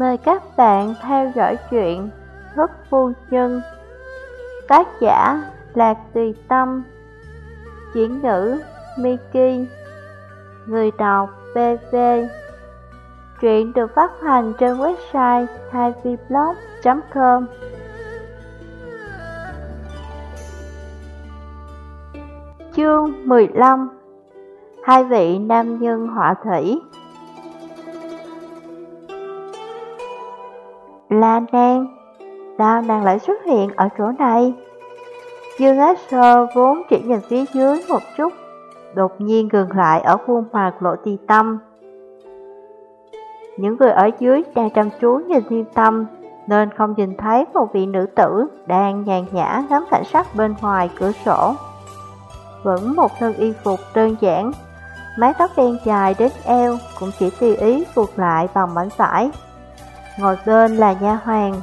Mời các bạn theo dõi chuyện Thức Phu Nhân. Tác giả Lạc Tùy Tâm. Chuyển ngữ Miki. Người đọc BV Truyện được phát hành trên website 2vblog.com Chương 15 Hai vị nam nhân họa thủy. La Nang sao nàng lại xuất hiện ở chỗ này? Dương Ác Sơ vốn chỉ nhìn phía dưới một chút, đột nhiên ngừng lại ở khuôn mặt lộ ti tâm. Những người ở dưới đang chăm chú nhìn thiên tâm, nên không nhìn thấy một vị nữ tử đang nhàn nhã ngắm cảnh sắc bên ngoài cửa sổ. Vẫn một thân y phục đơn giản, mái tóc đen dài đến eo cũng chỉ tùy ý buộc lại bằng mảnh vải ngồi bên là nha hoàng.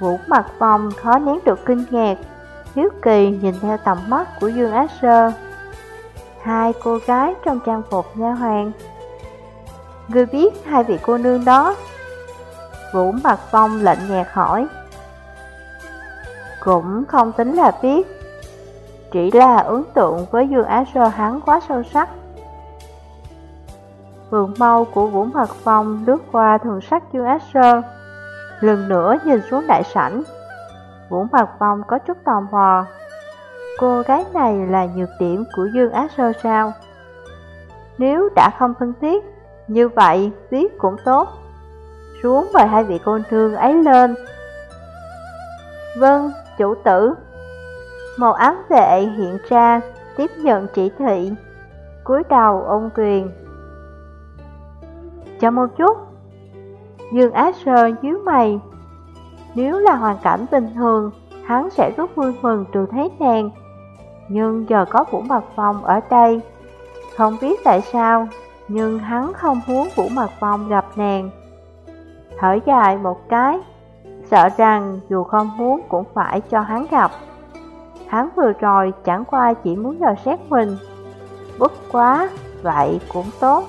Vũ mặt phong khó nén được kinh ngạc, hiếu kỳ nhìn theo tầm mắt của Dương Á Sơ. Hai cô gái trong trang phục nha hoàng. Ngươi biết hai vị cô nương đó? Vũ mặt phong lạnh nhạt hỏi. Cũng không tính là biết, chỉ là ấn tượng với Dương Á Sơ hắn quá sâu sắc. Vườn mau của Vũ Mật Phong lướt qua thường sắc Dương Ác Sơn. Lần nữa nhìn xuống đại sảnh Vũ Mật Phong có chút tò mò. Cô gái này là nhược điểm của Dương Ác Sơ sao? Nếu đã không thân thiết Như vậy biết cũng tốt. Xuống mời hai vị cô nương ấy lên. Vâng, chủ tử. Một ám vệ hiện ra Tiếp nhận chỉ thị. Cúi đầu ôn quyền. Chờ một chút. Dương Á Sơ nhíu mày. Nếu là hoàn cảnh bình thường Hắn sẽ rất vui mừng trừ thấy nàng. Nhưng giờ có Vũ mật Phong ở đây. Không biết tại sao Nhưng hắn không muốn Vũ mật Phong gặp nàng. Thở dài một cái Sợ rằng dù không muốn cũng phải cho hắn gặp. Hắn vừa rồi chẳng qua chỉ muốn dò xét mình. Bất quá, vậy cũng tốt.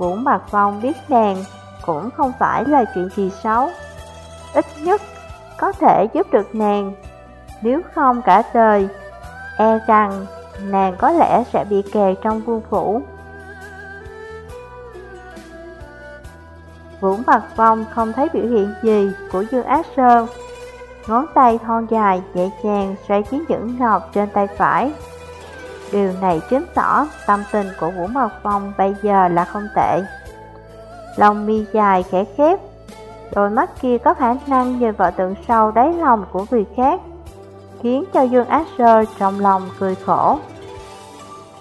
Vũ Mạc Phong biết nàng cũng không phải là chuyện gì xấu. Ít nhất có thể giúp được nàng, nếu không cả đời, e rằng nàng có lẽ sẽ bị kẹt trong vương phủ. Vũ Mạc Phong không thấy biểu hiện gì của Dương Ác Sơn, ngón tay thon dài nhẹ nhàng xoay chiến nhẫn ngọc trên tay phải. Điều này chứng tỏ tâm tình của Vũ Mộc Phong bây giờ là không tệ. Lòng mi dài khẽ khép, đôi mắt kia có khả năng nhìn vào tượng sâu đáy lòng của người khác, khiến cho Dương Ác Sơ trong lòng cười khổ.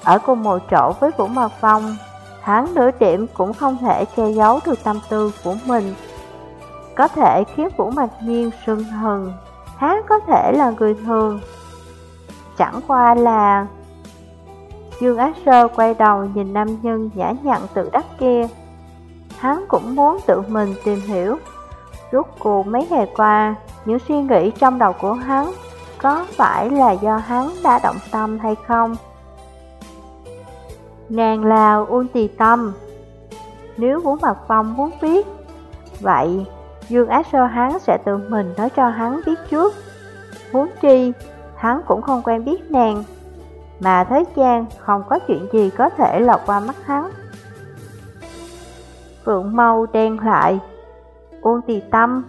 Ở cùng một chỗ với Vũ Mộc Phong, hắn nửa điểm cũng không thể che giấu được tâm tư của mình. Có thể khiến Vũ Mạc Nhiên sưng hừng, hắn có thể là người thường. Chẳng qua là Dương Ác Sơ quay đầu nhìn nam nhân giả nhặn tự đắc kia. Hắn cũng muốn tự mình tìm hiểu. Rốt cuộc mấy ngày qua, những suy nghĩ trong đầu của hắn có phải là do hắn đã động tâm hay không? Nàng là Uông Tì Tâm. Nếu Vũ Mặt Phong muốn biết, vậy Dương Ác Sơ hắn sẽ tự mình nói cho hắn biết trước. Muốn chi, hắn cũng không quen biết nàng mà thế gian không có chuyện gì có thể lọt qua mắt hắn. Phượng Mâu đen lại, Uông Tì Tâm,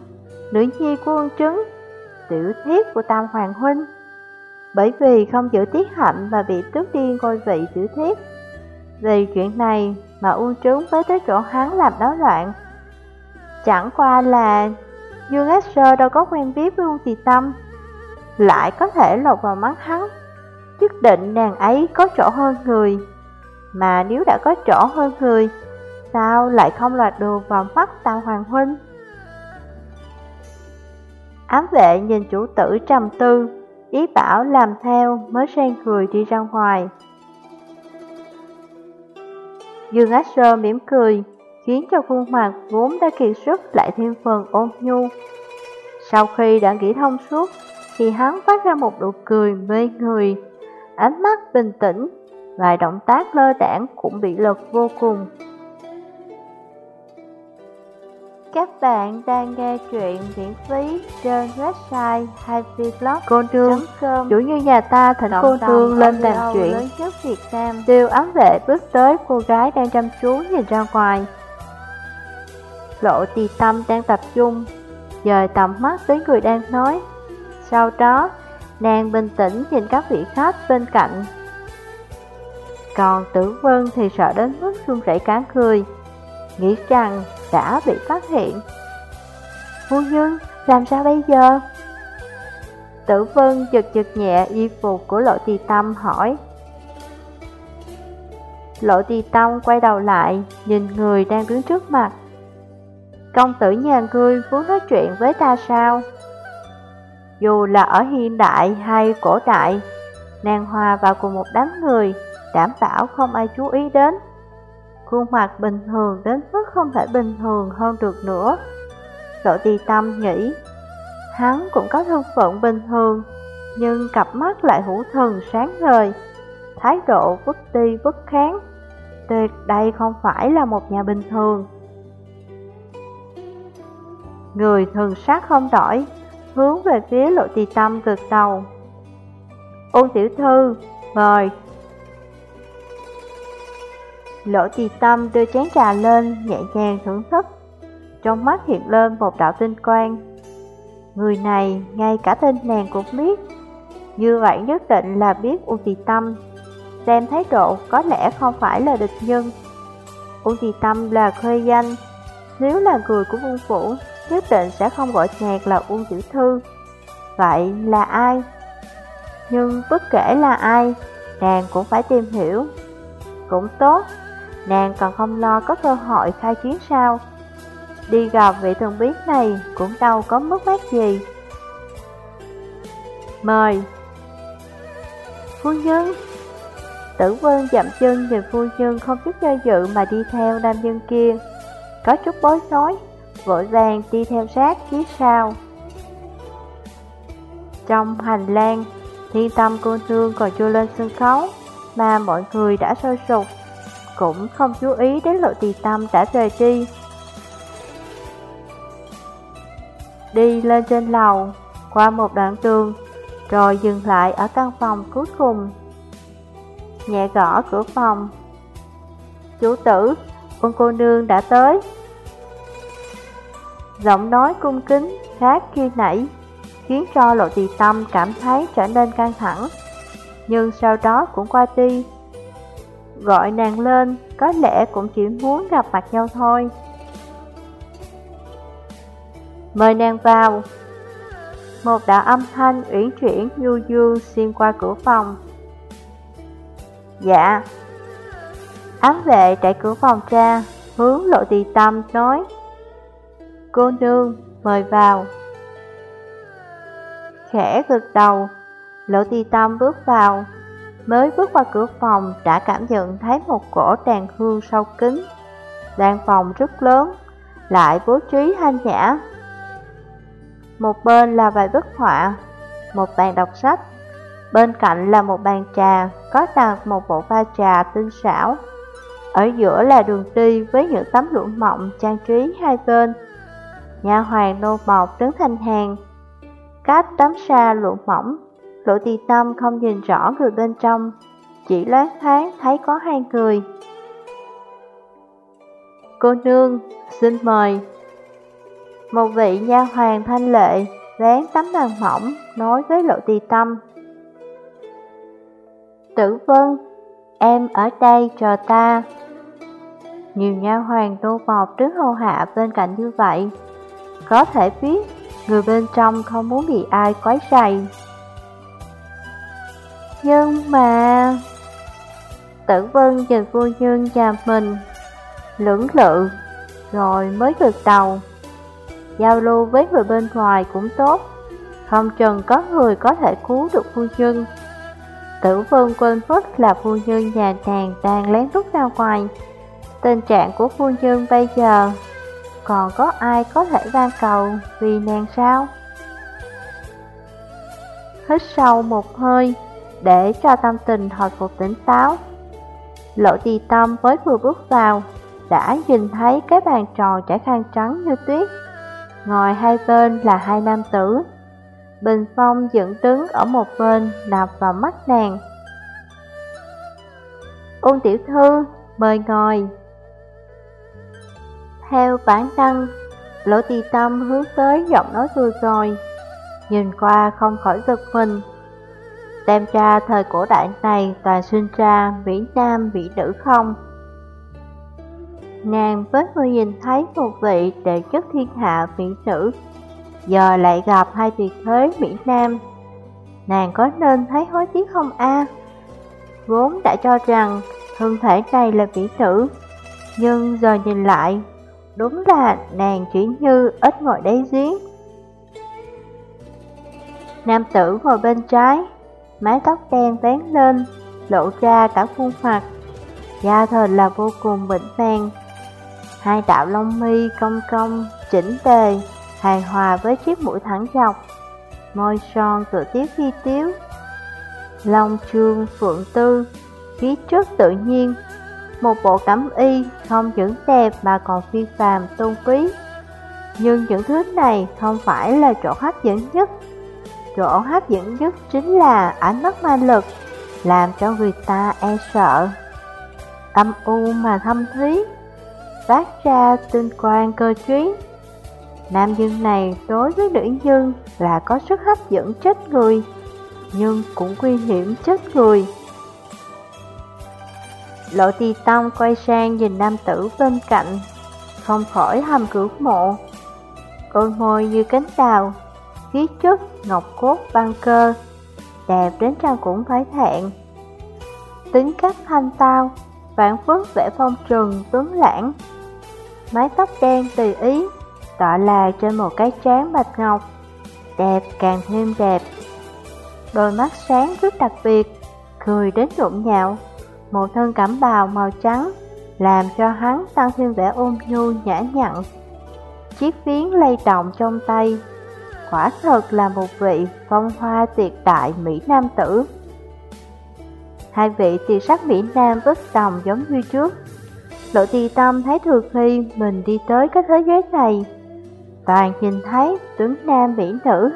nữ nhi của Uông Trứng, tiểu thiết của Tam Hoàng Huynh. Bởi vì không giữ tiết hạnh và bị tước đi ngôi vị tiểu thiết. Vì chuyện này mà Uông Trứng với tới chỗ hắn làm náo loạn. Chẳng qua là Dương Ác Sơ đâu có quen biết với Uông Tì Tâm, lại có thể lọt vào mắt hắn nhất định nàng ấy có chỗ hơn người. Mà nếu đã có chỗ hơn người, sao lại không là đồ vào mắt Tam Hoàng Huynh? Ám vệ nhìn chủ tử trầm tư, ý bảo làm theo mới sang cười đi ra ngoài. Dương Ác Sơ mỉm cười, khiến cho khuôn mặt vốn đã kiệt sức lại thêm phần ôn nhu. Sau khi đã nghĩ thông suốt, thì hắn phát ra một nụ cười mê người, ánh mắt bình tĩnh, vài động tác lơ đảng cũng bị lực vô cùng. Các bạn đang nghe chuyện miễn phí trên website happyblog.com Chủ như nhà ta thỉnh cô nương lên làm chuyện. nhất Việt Nam. Tiêu Ám vệ bước tới cô gái đang chăm chú nhìn ra ngoài. Lộ tì tâm đang tập trung Dời tầm mắt tới người đang nói. Sau đó nàng bình tĩnh nhìn các vị khách bên cạnh Còn tử vân thì sợ đến mức run rẩy cả cười Nghĩ rằng đã bị phát hiện Phu nhân, làm sao bây giờ? Tử vân giật giật nhẹ y phục của lộ tì tâm hỏi Lộ tì tâm quay đầu lại, nhìn người đang đứng trước mặt Công tử nhà ngươi muốn nói chuyện với ta sao? Dù là ở hiện đại hay cổ đại, nàng hòa vào cùng một đám người, đảm bảo không ai chú ý đến. Khuôn mặt bình thường đến mức không thể bình thường hơn được nữa. Lộ tì tâm nghĩ, hắn cũng có thân phận bình thường, nhưng cặp mắt lại hữu thần sáng ngời, thái độ vứt ti vứt kháng. Tuyệt đây không phải là một nhà bình thường. Người thường sát không đổi, hướng về phía lộ tì tâm gật đầu. Ôn tiểu thư, mời. Lộ tì tâm đưa chén trà lên, nhẹ nhàng thưởng thức. Trong mắt hiện lên một đạo tinh quang. Người này, ngay cả tên nàng cũng biết. Như vậy nhất định là biết Ôn Tì Tâm. Xem thái độ có lẽ không phải là địch nhân. Ôn Tì Tâm là khơi danh. Nếu là người của vương phủ nhất định sẽ không gọi nhạc là Uông Tiểu Thư. Vậy là ai? Nhưng bất kể là ai, nàng cũng phải tìm hiểu. Cũng tốt, nàng còn không lo có cơ hội khai chiến sao. Đi gặp vị thần biết này cũng đâu có mất mát gì. Mời Phu nhân Tử vân dậm chân nhìn phu nhân không chút do dự mà đi theo nam nhân kia Có chút bối rối vội vàng đi theo sát phía sau. Trong hành lang, thiên tâm cô nương còn chưa lên sân khấu, mà mọi người đã sôi sục, cũng không chú ý đến lộ tì tâm đã rời đi. Đi lên trên lầu, qua một đoạn tường, rồi dừng lại ở căn phòng cuối cùng. Nhẹ gõ cửa phòng. Chủ tử, quân cô nương đã tới. Giọng nói cung kính khác khi nãy, khiến cho lộ tì tâm cảm thấy trở nên căng thẳng. Nhưng sau đó cũng qua đi, Gọi nàng lên, có lẽ cũng chỉ muốn gặp mặt nhau thôi. Mời nàng vào. Một đạo âm thanh uyển chuyển du du xuyên qua cửa phòng. Dạ. Ám vệ chạy cửa phòng ra, Hướng lộ tì tâm nói. Cô nương, mời vào. Khẽ gật đầu, Lỗ Ti Tâm bước vào, mới bước qua cửa phòng đã cảm nhận thấy một cổ đàn hương sâu kín. Đàn phòng rất lớn, lại bố trí thanh nhã. Một bên là vài bức họa, một bàn đọc sách, bên cạnh là một bàn trà, có đặt một bộ pha trà tinh xảo. Ở giữa là đường đi với những tấm lụa mộng trang trí hai bên nhà hoàng nô bọc đứng thành hàng. Cách tấm sa lụa mỏng, lộ tì tâm không nhìn rõ người bên trong, chỉ loáng thoáng thấy có hai người. Cô nương, xin mời. Một vị nha hoàng thanh lệ, vén tấm màn mỏng, nói với lộ tì tâm. Tử vân, em ở đây chờ ta. Nhiều nha hoàng nô bọc đứng hầu hạ bên cạnh như vậy, có thể biết người bên trong không muốn bị ai quấy rầy. Nhưng mà... Tử vân nhìn vô nhân nhà mình, lưỡng lự, rồi mới gật đầu. Giao lưu với người bên ngoài cũng tốt, không chừng có người có thể cứu được vô nhân. Tử vân quên mất là vô nhân nhà nàng đang lén rút ra ngoài. Tình trạng của vô nhân bây giờ còn có ai có thể van cầu vì nàng sao? Hít sâu một hơi, để cho tâm tình hồi phục tỉnh táo. Lộ trì tâm mới vừa bước vào, đã nhìn thấy cái bàn tròn trải khăn trắng như tuyết. Ngồi hai bên là hai nam tử. Bình Phong dựng đứng ở một bên, nạp vào mắt nàng. Ôn tiểu thư, mời ngồi. Theo bản năng, lỗ tì tâm hướng tới giọng nói vừa rồi. Nhìn qua không khỏi giật mình. Xem ra thời cổ đại này toàn sinh ra Mỹ Nam Mỹ Nữ không? Nàng với người nhìn thấy một vị đệ chất thiên hạ Mỹ Nữ, giờ lại gặp hai tuyệt thế Mỹ Nam. Nàng có nên thấy hối tiếc không a? Vốn đã cho rằng thân thể này là Mỹ Nữ, nhưng giờ nhìn lại, đúng là nàng chỉ như ít ngồi đáy giếng. Nam tử ngồi bên trái, mái tóc đen vén lên, lộ ra cả khuôn mặt. Da thịt là vô cùng bình vàng Hai đạo lông mi cong cong, chỉnh tề, hài hòa với chiếc mũi thẳng dọc. Môi son tự tiếu phi tiếu. Long trương phượng tư, khí chất tự nhiên. Một bộ cẩm y không những đẹp mà còn phi phàm tôn quý. Nhưng những thứ này không phải là chỗ hấp dẫn nhất Chỗ hấp dẫn nhất chính là ánh mắt ma lực, làm cho người ta e sợ. Âm u mà thâm thúy, phát ra tinh quang cơ trí. Nam dương này đối với nữ dương là có sức hấp dẫn chết người, nhưng cũng nguy hiểm chết người. Lộ tì tông quay sang nhìn nam tử bên cạnh, không khỏi hầm cửu mộ. côi môi như cánh đào, khí chất, ngọc cốt, băng cơ, đẹp đến trang cũng phải thẹn. Tính cách thanh tao, vạn phước vẽ phong trừng, tuấn lãng. Mái tóc đen tùy ý, tọa là trên một cái trán bạch ngọc, đẹp càng thêm đẹp. Đôi mắt sáng rất đặc biệt, cười đến rụng nhạo, một thân cẩm bào màu trắng, làm cho hắn tăng thêm vẻ ôn nhu nhã nhặn. Chiếc phiến lay động trong tay, quả thật là một vị phong hoa tuyệt đại Mỹ Nam tử. Hai vị tiền sắc Mỹ Nam bất đồng giống như trước. Lộ tì tâm thấy thường khi mình đi tới cái thế giới này, toàn nhìn thấy tướng nam Mỹ nữ,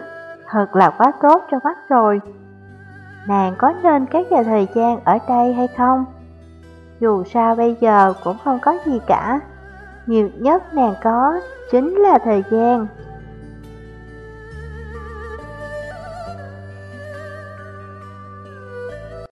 thật là quá tốt cho mắt rồi. Nàng có nên kéo dài thời gian ở đây hay không? Dù sao bây giờ cũng không có gì cả, nhiều nhất nàng có chính là thời gian.